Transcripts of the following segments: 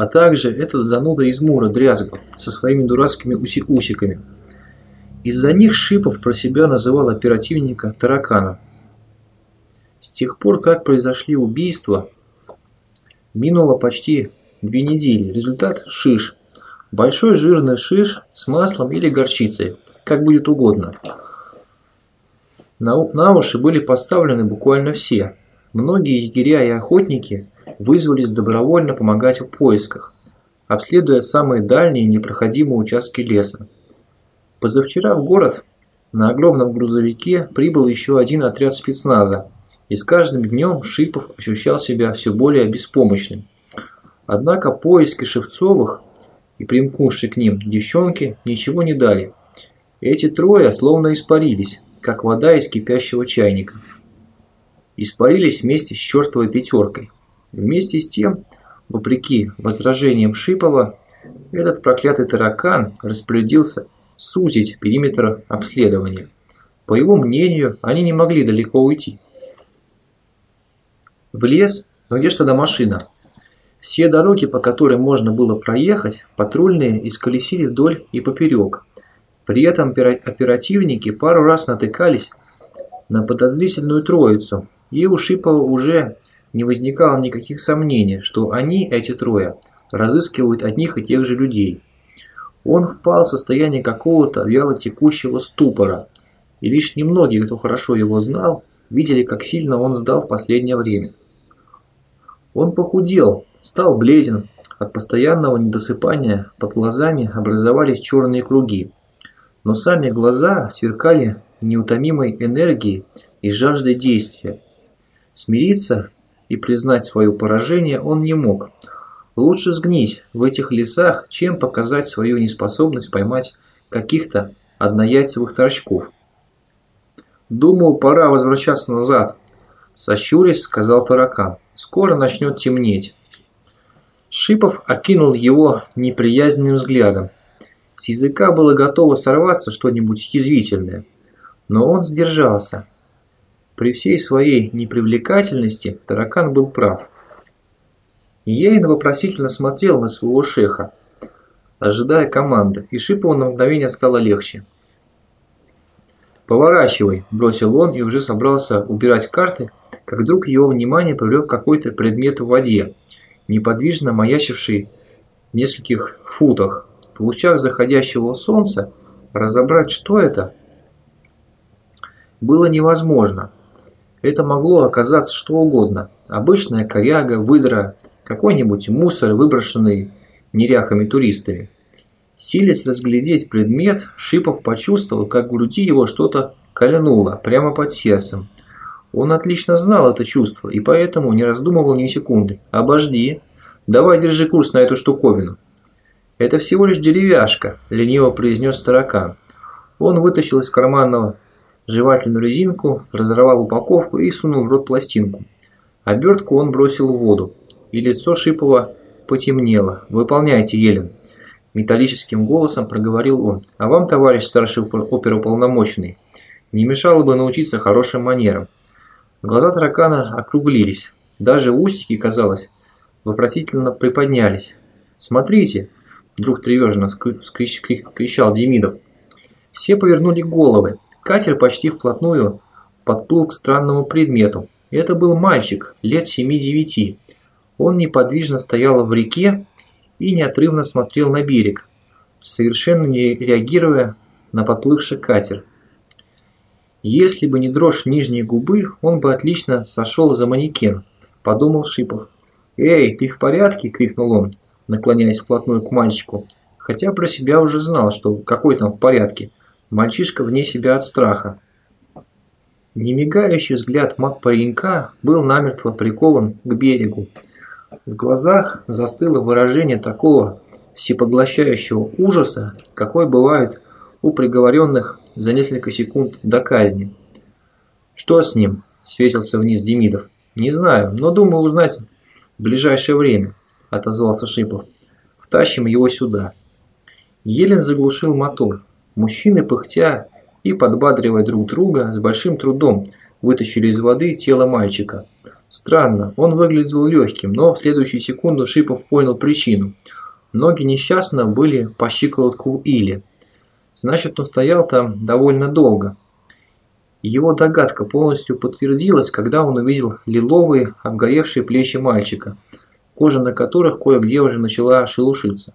а также этот зануда из Мура Дрязгов со своими дурацкими уси-усиками. Из-за них Шипов про себя называл оперативника таракана. С тех пор, как произошли убийства, минуло почти две недели. Результат – шиш. Большой жирный шиш с маслом или горчицей, как будет угодно. На, на уши были поставлены буквально все. Многие егеря и охотники вызвались добровольно помогать в поисках, обследуя самые дальние непроходимые участки леса. Позавчера в город на огромном грузовике прибыл еще один отряд спецназа, и с каждым днем Шипов ощущал себя все более беспомощным. Однако поиски Шевцовых и примкнувшие к ним девчонки ничего не дали. Эти трое словно испарились, как вода из кипящего чайника. Испарились вместе с чертовой пятеркой. Вместе с тем, вопреки возражениям Шипова, этот проклятый таракан распорядился сузить периметр обследования. По его мнению, они не могли далеко уйти. В лес, но где что до машина. Все дороги, по которым можно было проехать, патрульные исколесили вдоль и поперек. При этом оперативники пару раз натыкались на подозрительную троицу, и у Шипова уже не возникало никаких сомнений, что они, эти трое, разыскивают одних и тех же людей. Он впал в состояние какого-то вяло текущего ступора, и лишь немногие, кто хорошо его знал, видели, как сильно он сдал в последнее время. Он похудел, стал бледен, от постоянного недосыпания под глазами образовались черные круги, но сами глаза сверкали неутомимой энергией и жаждой действия. Смириться и признать свое поражение он не мог. Лучше сгнить в этих лесах, чем показать свою неспособность поймать каких-то однояйцевых торчков. «Думаю, пора возвращаться назад», – сощурясь, сказал таракан. «Скоро начнет темнеть». Шипов окинул его неприязненным взглядом. С языка было готово сорваться что-нибудь язвительное, но он сдержался. При всей своей непривлекательности таракан был прав. Ейн вопросительно смотрел на своего шеха, ожидая команды, и Шипову на мгновение стало легче. «Поворачивай», – бросил он и уже собрался убирать карты, как вдруг его внимание привлек какой-то предмет в воде, неподвижно маячивший в нескольких футах. В лучах заходящего солнца разобрать, что это, было невозможно. Это могло оказаться что угодно. Обычная коряга, выдра, какой-нибудь мусор, выброшенный неряхами туристами. Силясь разглядеть предмет, Шипов почувствовал, как в груди его что-то кольнуло прямо под сердцем. Он отлично знал это чувство и поэтому не раздумывал ни секунды. «Обожди, давай держи курс на эту штуковину». «Это всего лишь деревяшка», – лениво произнес таракан. Он вытащил из карманного жевательную резинку, разорвал упаковку и сунул в рот пластинку. Обертку он бросил в воду, и лицо Шипова потемнело. «Выполняйте, Елен!» Металлическим голосом проговорил он. «А вам, товарищ старший оперуполномоченный, не мешало бы научиться хорошим манерам». Глаза таракана округлились. Даже усики, казалось, вопросительно приподнялись. «Смотрите!» – вдруг тревожно кричал Демидов. Все повернули головы. Катер почти вплотную подплыл к странному предмету. Это был мальчик, лет 7-9. Он неподвижно стоял в реке и неотрывно смотрел на берег, совершенно не реагируя на подплывший катер. Если бы не дрожь нижней губы, он бы отлично сошел за манекен, подумал Шипов. «Эй, ты в порядке?» – крикнул он, наклоняясь вплотную к мальчику, хотя про себя уже знал, что какой там в порядке – Мальчишка вне себя от страха. Немигающий взгляд паренька был намертво прикован к берегу. В глазах застыло выражение такого всепоглощающего ужаса, какой бывает у приговоренных за несколько секунд до казни. «Что с ним?» – свесился вниз Демидов. «Не знаю, но думаю узнать в ближайшее время», – отозвался Шипов. «Втащим его сюда». Елен заглушил мотор. Мужчины, пыхтя и подбадривая друг друга, с большим трудом вытащили из воды тело мальчика. Странно, он выглядел легким, но в следующую секунду Шипов понял причину. Ноги несчастно были по щиколотку в. Значит, он стоял там довольно долго. Его догадка полностью подтвердилась, когда он увидел лиловые, обгоревшие плечи мальчика, кожа на которых кое-где уже начала шелушиться.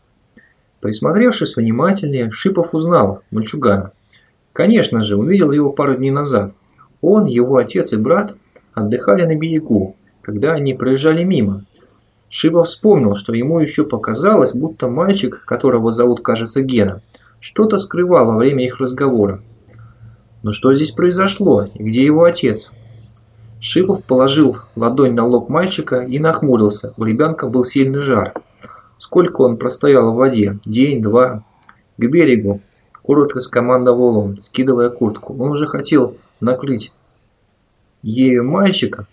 Присмотревшись внимательнее, Шипов узнал мальчугана. Конечно же, увидел его пару дней назад. Он, его отец и брат отдыхали на берегу, когда они проезжали мимо. Шипов вспомнил, что ему еще показалось, будто мальчик, которого зовут, кажется, Гена, что-то скрывал во время их разговора. Но что здесь произошло и где его отец? Шипов положил ладонь на лоб мальчика и нахмурился. У ребенка был сильный жар. Сколько он простоял в воде? День, два. К берегу. Коротко скомандовал он, скидывая куртку. Он уже хотел накрыть ею мальчика,